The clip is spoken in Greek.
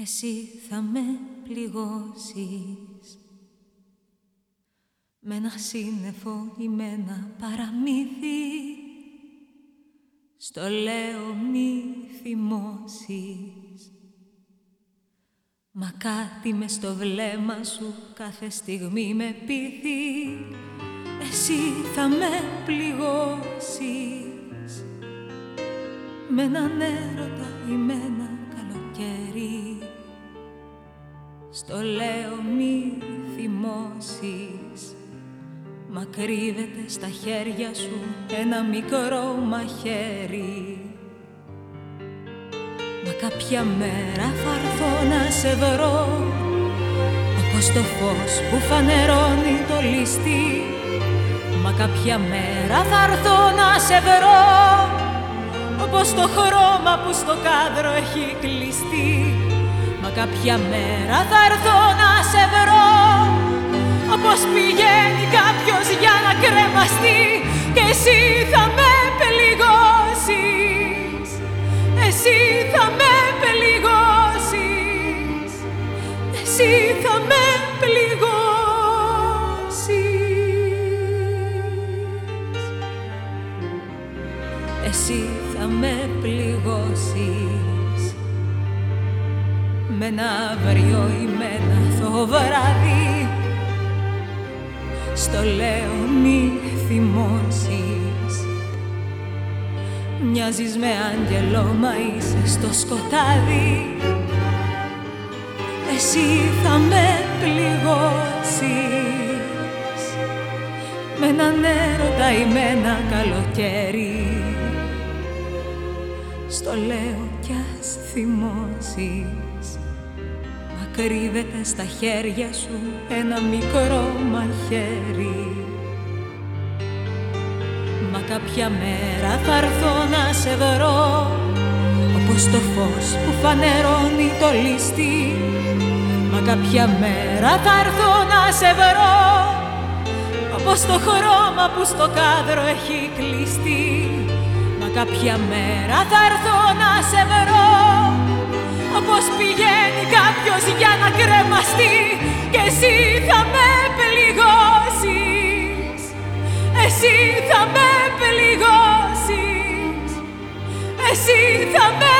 Εσύ θα με πληγώσεις. Με ένα σύννεφο ή με ένα παραμύθι. Στο λέω μη θυμώσεις. Μα κάτι μες στο βλέμμα σου κάθε στιγμή με πείθει. Εσύ θα με πληγώσεις. Με έναν έρωτα Στο λέω μη θυμώσεις. Μα κρύβεται στα χέρια σου ένα μικρό μαχαίρι. Μα κάποια μέρα θα έρθω να σε βρω Όπως το φως που φανερώνει το ληστή. Μα κάποια μέρα θα έρθω να σε βρω Όπως το χρώμα που στο κάδρο έχει κλειστεί Μα κάποια μέρα θα έρθω να σε βρω. Όπως πηγαίνει κάποιος για να κρεμαστεί Και εσύ θα με πελιγώσεις. Εσύ θα με πελιγώσεις. Εσύ θα με πληγώσεις Εσύ θα με πληγώσεις Με ένα αύριο ή με ένα βράδυ. Στο λέω μη θυμώσεις. Μοιάζεις με άγγελο μα είσαι στο σκοτάδι. Εσύ θα με πληγώσεις. Με έναν έρωτα ή με ένα καλοκαίρι Στο λέω κι ας θυμώσεις. Μα κρύβεται στα χέρια σου ένα μικρό μαχαίρι. Μα κάποια μέρα θα έρθω να σε βρω Όπως το φως που φανερώνει το ληστή. Μα κάποια μέρα θα έρθω να σε βρω Όπως το χρώμα που στο κάδρο έχει κλειστεί. Μα κάποια μέρα θα έρθω να σε βρω. Όπως πηγαίνει κάποιος για να κρεμαστεί Και εσύ θα με πληγώσεις. Εσύ θα με πληγώσεις. Εσύ θα με πληγώσεις